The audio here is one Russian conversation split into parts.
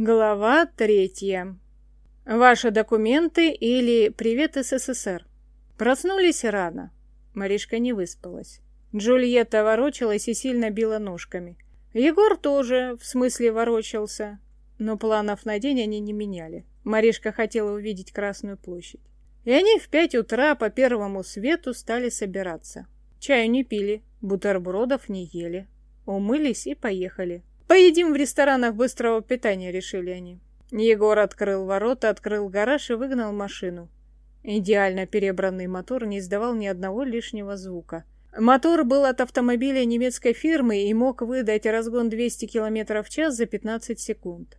Глава третья. Ваши документы или «Привет, СССР». Проснулись рано. Маришка не выспалась. Джульетта ворочалась и сильно била ножками. Егор тоже, в смысле, ворочался. Но планов на день они не меняли. Маришка хотела увидеть Красную площадь. И они в пять утра по первому свету стали собираться. Чаю не пили, бутербродов не ели. Умылись и поехали. Поедим в ресторанах быстрого питания, решили они. Егор открыл ворота, открыл гараж и выгнал машину. Идеально перебранный мотор не издавал ни одного лишнего звука. Мотор был от автомобиля немецкой фирмы и мог выдать разгон 200 км в час за 15 секунд.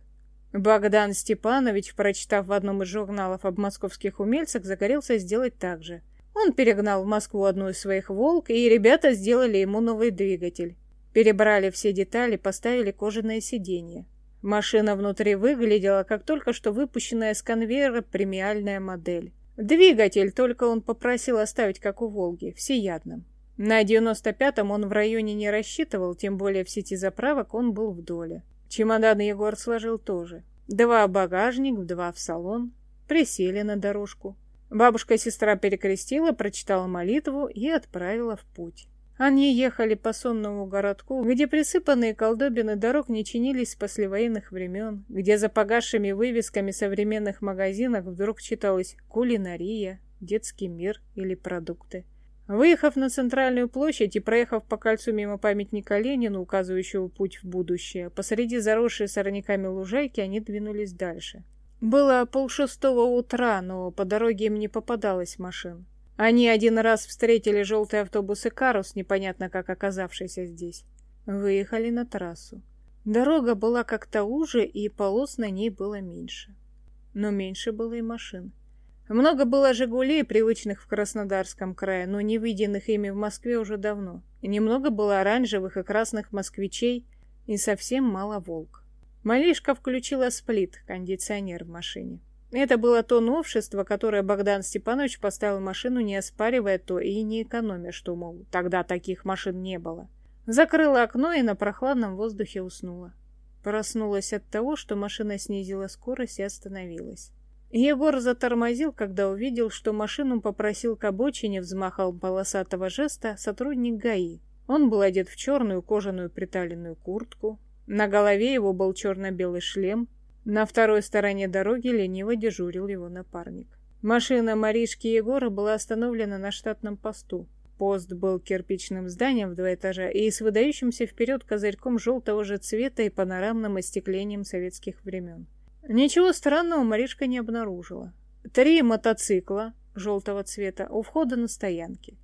Богдан Степанович, прочитав в одном из журналов об московских умельцах, загорелся сделать так же. Он перегнал в Москву одну из своих «Волк», и ребята сделали ему новый двигатель. Перебрали все детали, поставили кожаное сиденье. Машина внутри выглядела, как только что выпущенная с конвейера премиальная модель. Двигатель только он попросил оставить, как у «Волги», всеядным. На 95-м он в районе не рассчитывал, тем более в сети заправок он был в доле. Чемодан Егор сложил тоже. Два в багажник, два в салон. Присели на дорожку. Бабушка-сестра перекрестила, прочитала молитву и отправила в путь. Они ехали по сонному городку, где присыпанные колдобины дорог не чинились с послевоенных времен, где за погасшими вывесками современных магазинов вдруг читалось «кулинария», «детский мир» или «продукты». Выехав на центральную площадь и проехав по кольцу мимо памятника Ленину, указывающего путь в будущее, посреди заросшей сорняками лужайки они двинулись дальше. Было полшестого утра, но по дороге им не попадалось машин. Они один раз встретили желтый автобус карус, непонятно как оказавшийся здесь. Выехали на трассу. Дорога была как-то уже, и полос на ней было меньше. Но меньше было и машин. Много было «Жигулей», привычных в Краснодарском крае, но не виденных ими в Москве уже давно. Немного было оранжевых и красных москвичей, и совсем мало «Волк». Малишка включила сплит, кондиционер в машине. Это было то новшество, которое Богдан Степанович поставил машину, не оспаривая то и не экономя, что, мол, тогда таких машин не было. Закрыла окно и на прохладном воздухе уснула. Проснулась от того, что машина снизила скорость и остановилась. Егор затормозил, когда увидел, что машину попросил к обочине взмахал полосатого жеста сотрудник ГАИ. Он был одет в черную кожаную приталенную куртку. На голове его был черно-белый шлем, на второй стороне дороги лениво дежурил его напарник. Машина Маришки Егора была остановлена на штатном посту. Пост был кирпичным зданием в два этажа и с выдающимся вперед козырьком желтого же цвета и панорамным остеклением советских времен. Ничего странного Маришка не обнаружила. Три мотоцикла желтого цвета у входа на стоянке.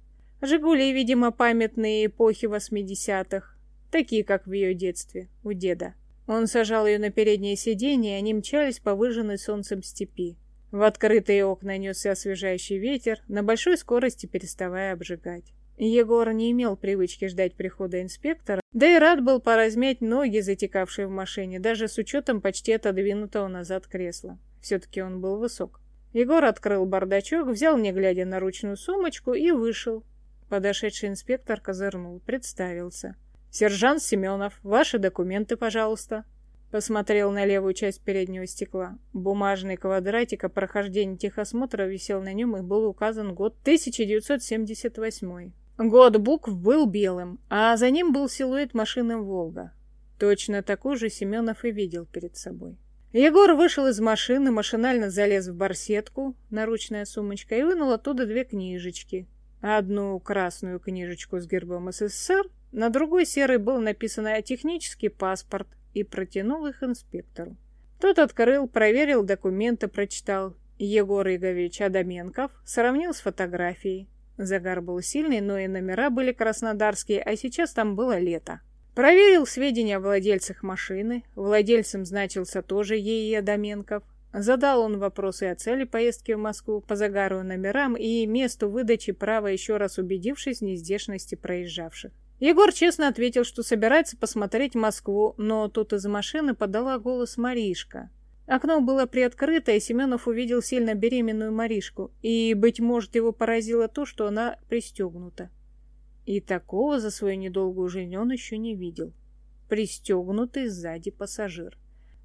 «Жигули», видимо, памятные эпохи восьмидесятых, такие, как в ее детстве, у деда. Он сажал ее на переднее сиденье, и они мчались по выжженной солнцем степи. В открытые окна несся освежающий ветер, на большой скорости переставая обжигать. Егор не имел привычки ждать прихода инспектора, да и рад был поразмять ноги, затекавшие в машине, даже с учетом почти отодвинутого назад кресла. Все-таки он был высок. Егор открыл бардачок, взял, не глядя на ручную сумочку, и вышел. Подошедший инспектор козырнул, представился. «Сержант Семенов, ваши документы, пожалуйста». Посмотрел на левую часть переднего стекла. Бумажный квадратик о прохождении техосмотра висел на нем и был указан год 1978. Год букв был белым, а за ним был силуэт машины «Волга». Точно такой же Семенов и видел перед собой. Егор вышел из машины, машинально залез в барсетку, наручная сумочка, и вынул оттуда две книжечки. Одну красную книжечку с гербом СССР, на другой серой был написано «Технический паспорт» и протянул их инспектору. Тот открыл, проверил документы, прочитал. Егор Игович Адаменков сравнил с фотографией. Загар был сильный, но и номера были краснодарские, а сейчас там было лето. Проверил сведения о владельцах машины. Владельцем значился тоже ей Адаменков. Задал он вопросы о цели поездки в Москву по загару номерам и месту выдачи права, еще раз убедившись в нездешности проезжавших. Егор честно ответил, что собирается посмотреть Москву, но тут из машины подала голос Маришка. Окно было приоткрыто, и Семенов увидел сильно беременную Маришку, и, быть может, его поразило то, что она пристегнута. И такого за свою недолгую жизнь он еще не видел. Пристегнутый сзади пассажир.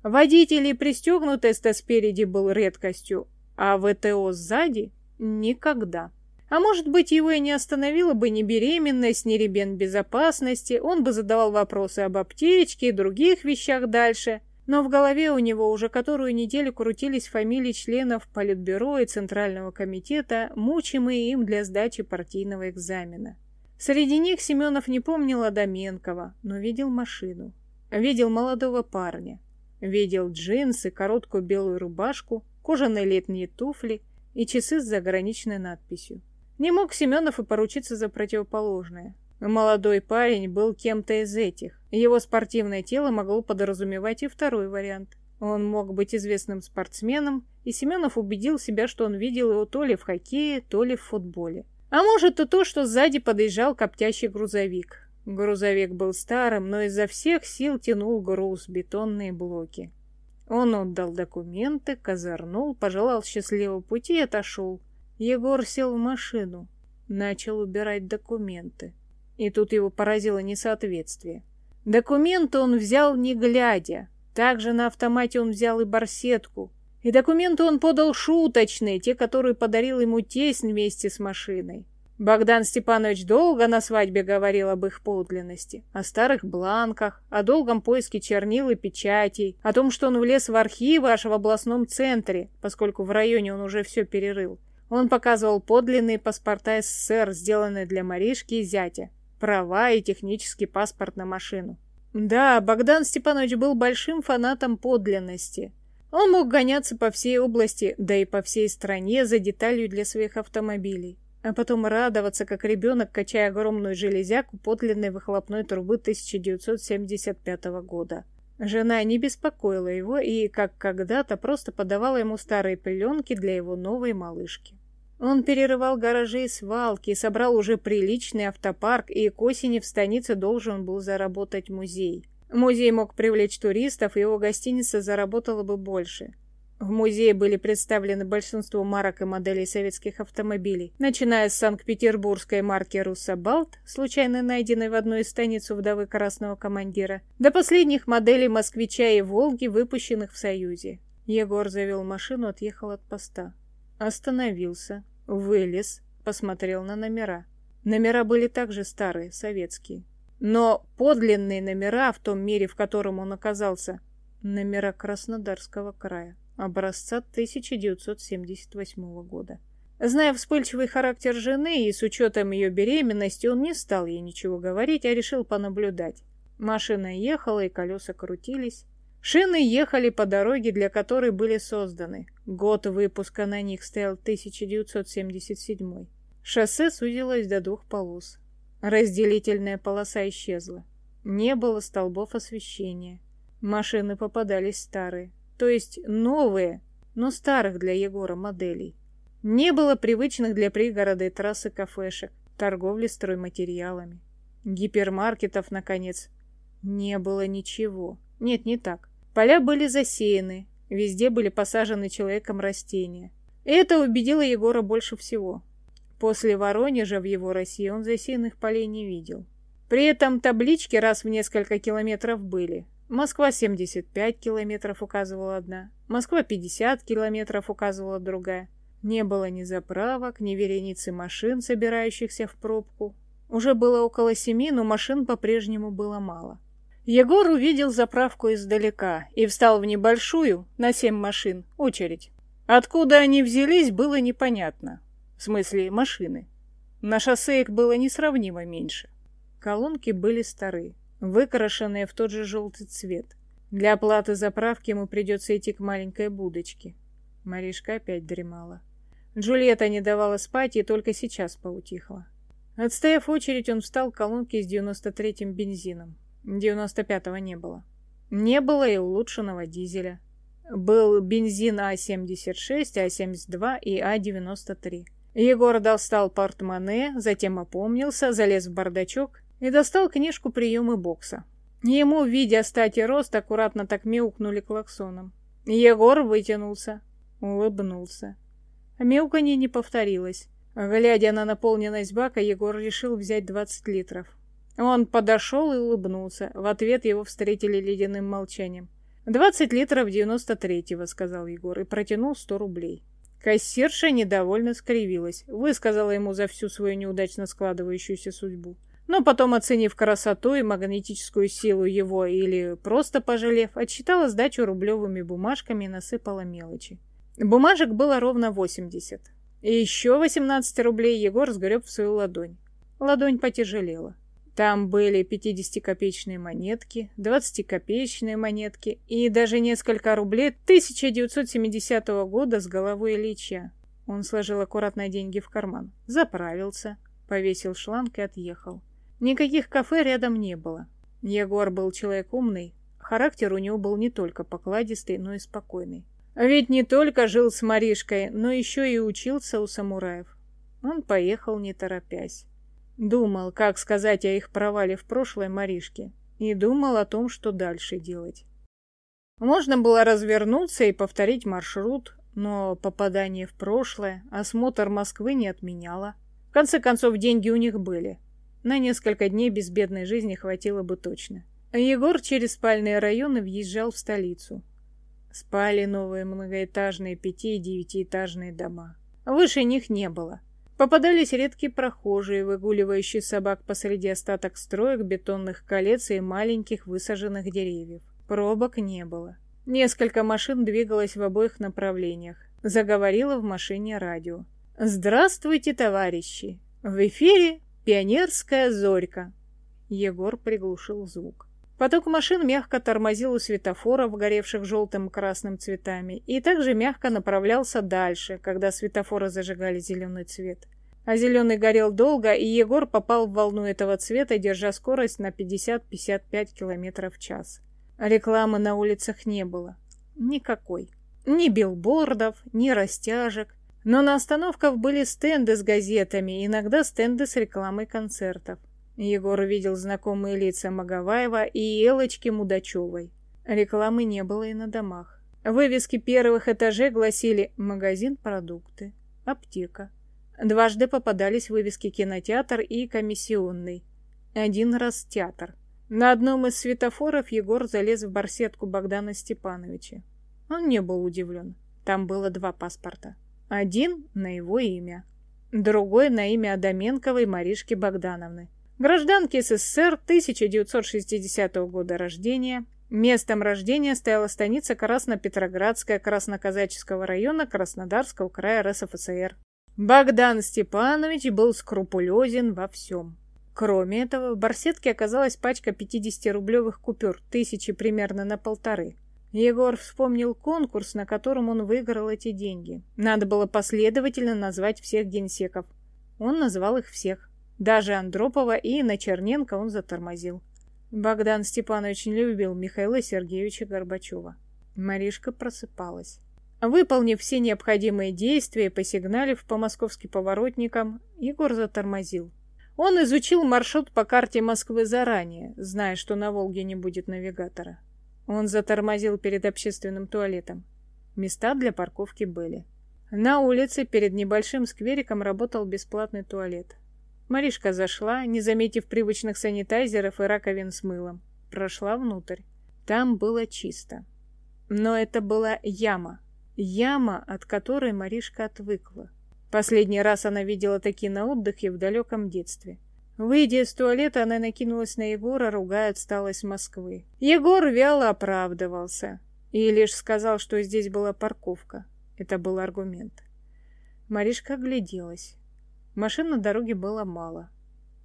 Водитель пристегнут СТ спереди был редкостью, а ВТО сзади — никогда. А может быть, его и не остановила бы ни беременность, ни ребен безопасности, он бы задавал вопросы об аптечке и других вещах дальше. Но в голове у него уже которую неделю крутились фамилии членов Политбюро и Центрального комитета, мучимые им для сдачи партийного экзамена. Среди них Семенов не помнил Адаменкова, но видел машину. Видел молодого парня. Видел джинсы, короткую белую рубашку, кожаные летние туфли и часы с заграничной надписью. Не мог Семенов и поручиться за противоположное. Молодой парень был кем-то из этих. Его спортивное тело могло подразумевать и второй вариант. Он мог быть известным спортсменом, и Семенов убедил себя, что он видел его то ли в хоккее, то ли в футболе. А может и то, что сзади подъезжал коптящий грузовик. Грузовик был старым, но изо всех сил тянул груз, бетонные блоки. Он отдал документы, козырнул, пожелал счастливого пути и отошел. Егор сел в машину, начал убирать документы. И тут его поразило несоответствие. Документы он взял не глядя. Также на автомате он взял и барсетку. И документы он подал шуточные, те, которые подарил ему тесть вместе с машиной. Богдан Степанович долго на свадьбе говорил об их подлинности, о старых бланках, о долгом поиске чернил и печатей, о том, что он влез в архивы аж в областном центре, поскольку в районе он уже все перерыл, он показывал подлинные паспорта СССР, сделанные для Маришки и зятя, права и технический паспорт на машину. Да, Богдан Степанович был большим фанатом подлинности. Он мог гоняться по всей области, да и по всей стране за деталью для своих автомобилей, а потом радоваться, как ребенок, качая огромную железяку подлинной выхлопной трубы 1975 года. Жена не беспокоила его и, как когда-то, просто подавала ему старые пеленки для его новой малышки. Он перерывал гаражи и свалки, собрал уже приличный автопарк, и к осени в станице должен был заработать музей. Музей мог привлечь туристов, и его гостиница заработала бы больше. В музее были представлены большинство марок и моделей советских автомобилей, начиная с санкт-петербургской марки «Руссобалт», случайно найденной в одной из станиц вдовы красного командира, до последних моделей «Москвича» и «Волги», выпущенных в Союзе. Егор завел машину, отъехал от поста. Остановился, Вылез, посмотрел на номера. Номера были также старые, советские. Но подлинные номера в том мире, в котором он оказался, номера Краснодарского края, образца 1978 года. Зная вспыльчивый характер жены и с учетом ее беременности, он не стал ей ничего говорить, а решил понаблюдать. Машина ехала, и колеса крутились. Шины ехали по дороге, для которой были созданы. Год выпуска на них стоял 1977. Шоссе сузилось до двух полос. Разделительная полоса исчезла. Не было столбов освещения. Машины попадались старые, то есть новые, но старых для Егора моделей. Не было привычных для пригорода и трассы кафешек, торговли стройматериалами. Гипермаркетов, наконец, не было ничего. Нет, не так. Поля были засеяны, везде были посажены человеком растения. И это убедило Егора больше всего. После Воронежа в его России он засеянных полей не видел. При этом таблички раз в несколько километров были. Москва 75 километров указывала одна, Москва 50 километров указывала другая. Не было ни заправок, ни вереницы машин, собирающихся в пробку. Уже было около семи, но машин по-прежнему было мало. Егор увидел заправку издалека и встал в небольшую, на семь машин, очередь. Откуда они взялись, было непонятно. В смысле, машины. На шоссе их было несравнимо меньше. Колонки были старые, выкрашенные в тот же желтый цвет. Для оплаты заправки ему придется идти к маленькой будочке. Маришка опять дремала. Джульетта не давала спать и только сейчас поутихла. Отстояв очередь, он встал к колонке с 93-м бензином. 95-го не было. Не было и улучшенного дизеля. Был бензин А-76, А-72 и А-93. Егор достал портмоне, затем опомнился, залез в бардачок и достал книжку приемы бокса. Ему, видя стать и рост, аккуратно так мяукнули клаксоном. Егор вытянулся, улыбнулся. Мяуканье не повторилось. Глядя на наполненность бака, Егор решил взять 20 литров. Он подошел и улыбнулся. В ответ его встретили ледяным молчанием. «Двадцать литров девяносто третьего», — сказал Егор и протянул сто рублей. Кассирша недовольно скривилась, высказала ему за всю свою неудачно складывающуюся судьбу. Но потом, оценив красоту и магнетическую силу его или просто пожалев, отсчитала сдачу рублевыми бумажками и насыпала мелочи. Бумажек было ровно 80. И еще 18 рублей Егор сгреб в свою ладонь. Ладонь потяжелела. Там были 50-копеечные монетки, 20-копеечные монетки и даже несколько рублей 1970 года с головой Ильича. Он сложил аккуратно деньги в карман, заправился, повесил шланг и отъехал. Никаких кафе рядом не было. Егор был человек умный, характер у него был не только покладистый, но и спокойный. Ведь не только жил с Маришкой, но еще и учился у самураев. Он поехал не торопясь. Думал, как сказать о их провале в прошлое Маришке, и думал о том, что дальше делать. Можно было развернуться и повторить маршрут, но попадание в прошлое осмотр Москвы не отменяло. В конце концов, деньги у них были. На несколько дней безбедной жизни хватило бы точно. Егор через спальные районы въезжал в столицу. Спали новые многоэтажные пяти- и девятиэтажные дома. Выше них не было. Попадались редкие прохожие, выгуливающие собак посреди остаток строек, бетонных колец и маленьких высаженных деревьев. Пробок не было. Несколько машин двигалось в обоих направлениях. Заговорила в машине радио. «Здравствуйте, товарищи! В эфире «Пионерская зорька!» Егор приглушил звук. Поток машин мягко тормозил у светофоров, горевших желтым и красным цветами, и также мягко направлялся дальше, когда светофоры зажигали зеленый цвет. А зеленый горел долго, и Егор попал в волну этого цвета, держа скорость на 50-55 км в час. Рекламы на улицах не было. Никакой. Ни билбордов, ни растяжек. Но на остановках были стенды с газетами, иногда стенды с рекламой концертов. Егор увидел знакомые лица Магаваева и Элочки Мудачевой. Рекламы не было и на домах. Вывески первых этажей гласили «Магазин продукты», «Аптека». Дважды попадались вывески «Кинотеатр» и «Комиссионный». Один раз «Театр». На одном из светофоров Егор залез в барсетку Богдана Степановича. Он не был удивлен. Там было два паспорта. Один на его имя, другой на имя Адаменковой Маришки Богдановны. Гражданки СССР 1960 года рождения. Местом рождения стояла станица Красно-Петроградская Красноказаческого района Краснодарского края РСФСР. Богдан Степанович был скрупулезен во всем. Кроме этого, в барсетке оказалась пачка 50-рублевых купюр, тысячи примерно на полторы. Егор вспомнил конкурс, на котором он выиграл эти деньги. Надо было последовательно назвать всех генсеков. Он назвал их всех. Даже Андропова и на Черненко он затормозил. Богдан Степанович любил Михаила Сергеевича Горбачева. Маришка просыпалась. Выполнив все необходимые действия, посигналив по московским поворотникам, Егор затормозил. Он изучил маршрут по карте Москвы заранее, зная, что на Волге не будет навигатора. Он затормозил перед общественным туалетом. Места для парковки были. На улице перед небольшим сквериком работал бесплатный туалет. Маришка зашла, не заметив привычных санитайзеров и раковин с мылом. Прошла внутрь. Там было чисто. Но это была яма. Яма, от которой Маришка отвыкла. Последний раз она видела такие на отдыхе в далеком детстве. Выйдя из туалета, она накинулась на Егора, ругая отсталость Москвы. Егор вяло оправдывался и лишь сказал, что здесь была парковка. Это был аргумент. Маришка огляделась. Машин на дороге было мало.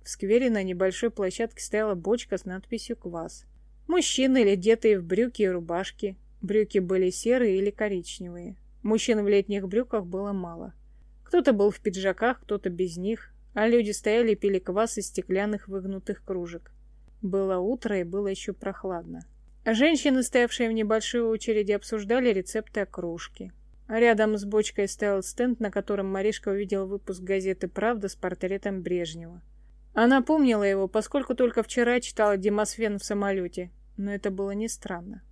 В сквере на небольшой площадке стояла бочка с надписью «Квас». Мужчины, или одетые в брюки и рубашки. Брюки были серые или коричневые. Мужчин в летних брюках было мало. Кто-то был в пиджаках, кто-то без них, а люди стояли и пили квас из стеклянных выгнутых кружек. Было утро и было еще прохладно. Женщины, стоявшие в небольшой очереди, обсуждали рецепты окружки. Рядом с бочкой стоял стенд, на котором Маришка увидела выпуск газеты «Правда» с портретом Брежнева. Она помнила его, поскольку только вчера читала «Демосфен» в самолете, но это было не странно.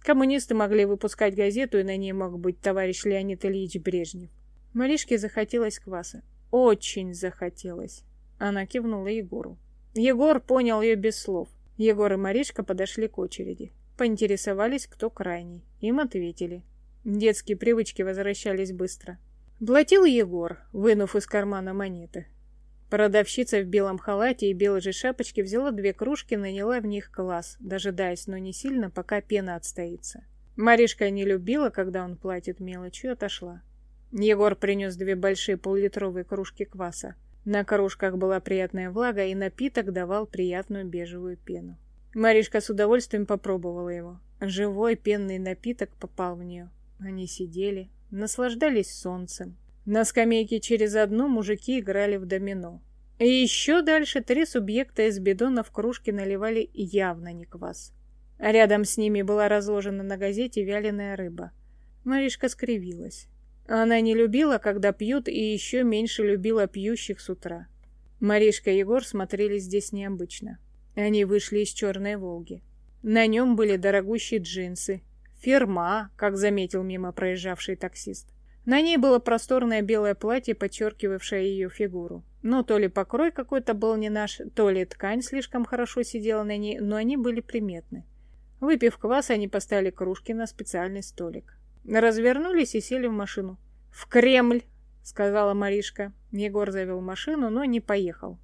Коммунисты могли выпускать газету, и на ней мог быть товарищ Леонид Ильич Брежнев. Маришке захотелось кваса. Очень захотелось. Она кивнула Егору. Егор понял ее без слов. Егор и Маришка подошли к очереди. Поинтересовались, кто крайний. Им ответили. Детские привычки возвращались быстро. Платил Егор, вынув из кармана монеты. Продавщица в белом халате и белой же шапочке взяла две кружки, наняла в них класс, дожидаясь, но не сильно, пока пена отстоится. Маришка не любила, когда он платит мелочью, отошла. Егор принес две большие поллитровые кружки кваса. На кружках была приятная влага, и напиток давал приятную бежевую пену. Маришка с удовольствием попробовала его. Живой пенный напиток попал в нее. Они сидели, наслаждались солнцем, на скамейке через одну мужики играли в домино. И еще дальше три субъекта из бидона в кружке наливали явно не квас. Рядом с ними была разложена на газете вяленая рыба. Маришка скривилась. Она не любила, когда пьют, и еще меньше любила пьющих с утра. Маришка и Егор смотрели здесь необычно. Они вышли из черной «Волги». На нем были дорогущие джинсы. Ферма, как заметил мимо проезжавший таксист. На ней было просторное белое платье, подчеркивавшее ее фигуру. Но то ли покрой какой-то был не наш, то ли ткань слишком хорошо сидела на ней, но они были приметны. Выпив квас, они поставили кружки на специальный столик. Развернулись и сели в машину. «В Кремль!» — сказала Маришка. Егор завел машину, но не поехал.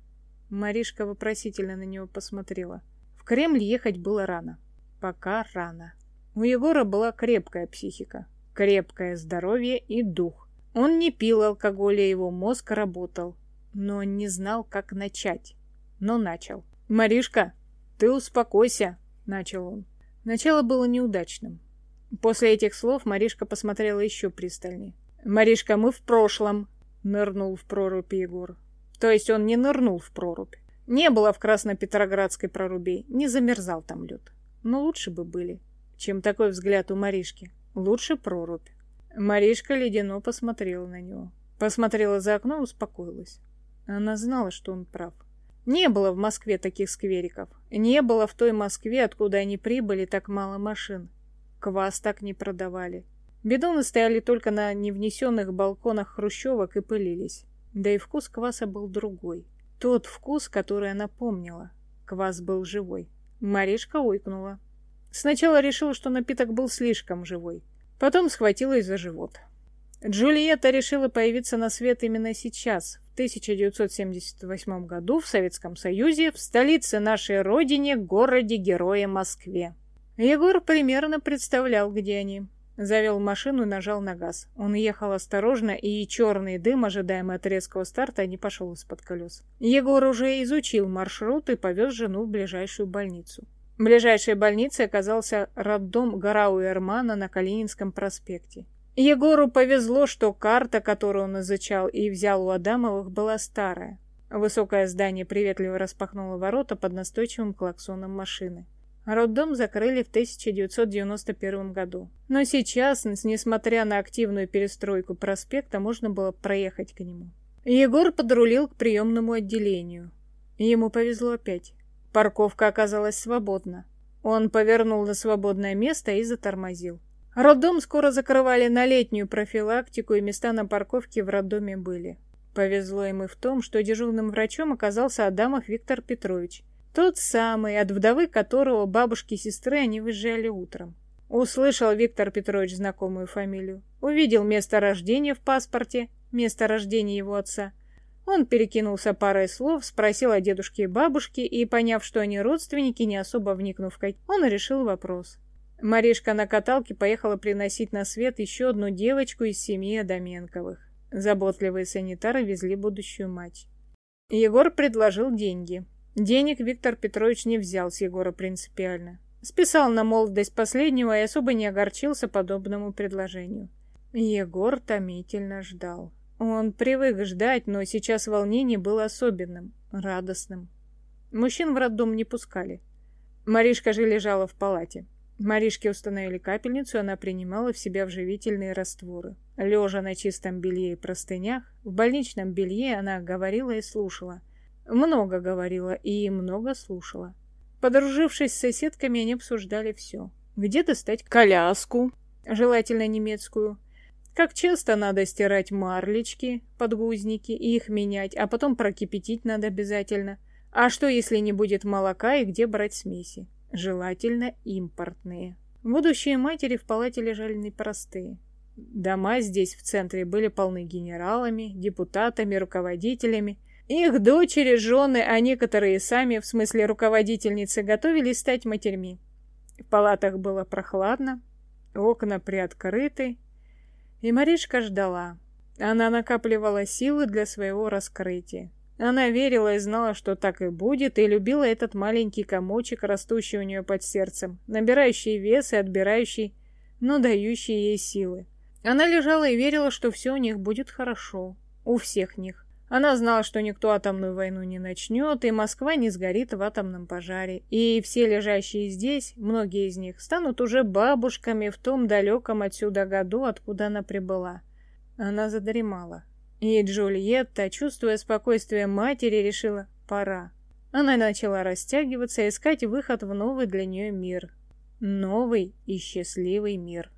Маришка вопросительно на него посмотрела. В Кремль ехать было рано. Пока рано. У Егора была крепкая психика крепкое здоровье и дух. Он не пил алкоголя, его мозг работал, но не знал, как начать. Но начал. «Маришка, ты успокойся», — начал он. Начало было неудачным. После этих слов Маришка посмотрела еще пристальнее. «Маришка, мы в прошлом», — нырнул в прорубь Егор. То есть он не нырнул в прорубь. Не было в Красно-Петроградской проруби, не замерзал там лед. Но лучше бы были, чем такой взгляд у Маришки. Лучше прорубь. Маришка ледяно посмотрела на него. Посмотрела за окно успокоилась. Она знала, что он прав. Не было в Москве таких сквериков. Не было в той Москве, откуда они прибыли, так мало машин. Квас так не продавали. Бидоны стояли только на невнесенных балконах хрущевок и пылились. Да и вкус кваса был другой. Тот вкус, который она помнила. Квас был живой. Маришка ойкнула. Сначала решила, что напиток был слишком живой. Потом схватилась за живот. Джульетта решила появиться на свет именно сейчас, в 1978 году в Советском Союзе, в столице нашей родине, городе-герое Москве. Егор примерно представлял, где они. Завел машину и нажал на газ. Он ехал осторожно, и черный дым, ожидаемый от резкого старта, не пошел из-под колес. Егор уже изучил маршрут и повез жену в ближайшую больницу. Ближайшей больницей оказался роддом Гарау-Эрмана на Калининском проспекте. Егору повезло, что карта, которую он изучал и взял у Адамовых, была старая. Высокое здание приветливо распахнуло ворота под настойчивым клаксоном машины. Роддом закрыли в 1991 году. Но сейчас, несмотря на активную перестройку проспекта, можно было проехать к нему. Егор подрулил к приемному отделению. Ему повезло опять. Парковка оказалась свободна. Он повернул на свободное место и затормозил. Роддом скоро закрывали на летнюю профилактику, и места на парковке в роддоме были. Повезло им и в том, что дежурным врачом оказался Адамов Виктор Петрович. Тот самый, от вдовы которого бабушки и сестры они выезжали утром. Услышал Виктор Петрович знакомую фамилию. Увидел место рождения в паспорте, место рождения его отца – он перекинулся парой слов, спросил о дедушке и бабушке, и, поняв, что они родственники, не особо вникнув, как он решил вопрос. Маришка на каталке поехала приносить на свет еще одну девочку из семьи Адаменковых. Заботливые санитары везли будущую мать. Егор предложил деньги. Денег Виктор Петрович не взял с Егора принципиально. Списал на молодость последнего и особо не огорчился подобному предложению. Егор томительно ждал. Он привык ждать, но сейчас волнение было особенным, радостным. Мужчин в роддом не пускали. Маришка же лежала в палате. Маришке установили капельницу, она принимала в себя вживительные растворы. Лежа на чистом белье и простынях, в больничном белье она говорила и слушала. Много говорила и много слушала. Подружившись с соседками, они обсуждали все. Где достать коляску, желательно немецкую, как часто надо стирать марлечки, подгузники и их менять, а потом прокипятить надо обязательно. А что, если не будет молока и где брать смеси? Желательно импортные. Будущие матери в палате лежали непростые. Дома здесь в центре были полны генералами, депутатами, руководителями. Их дочери, жены, а некоторые сами, в смысле руководительницы, готовились стать матерьми. В палатах было прохладно, окна приоткрыты, и Маришка ждала. Она накапливала силы для своего раскрытия. Она верила и знала, что так и будет, и любила этот маленький комочек, растущий у нее под сердцем, набирающий вес и отбирающий, но дающий ей силы. Она лежала и верила, что все у них будет хорошо. У всех них. Она знала, что никто атомную войну не начнет, и Москва не сгорит в атомном пожаре. И все лежащие здесь, многие из них, станут уже бабушками в том далеком отсюда году, откуда она прибыла. Она задремала. И Джульетта, чувствуя спокойствие матери, решила «пора». Она начала растягиваться и искать выход в новый для нее мир. Новый и счастливый мир.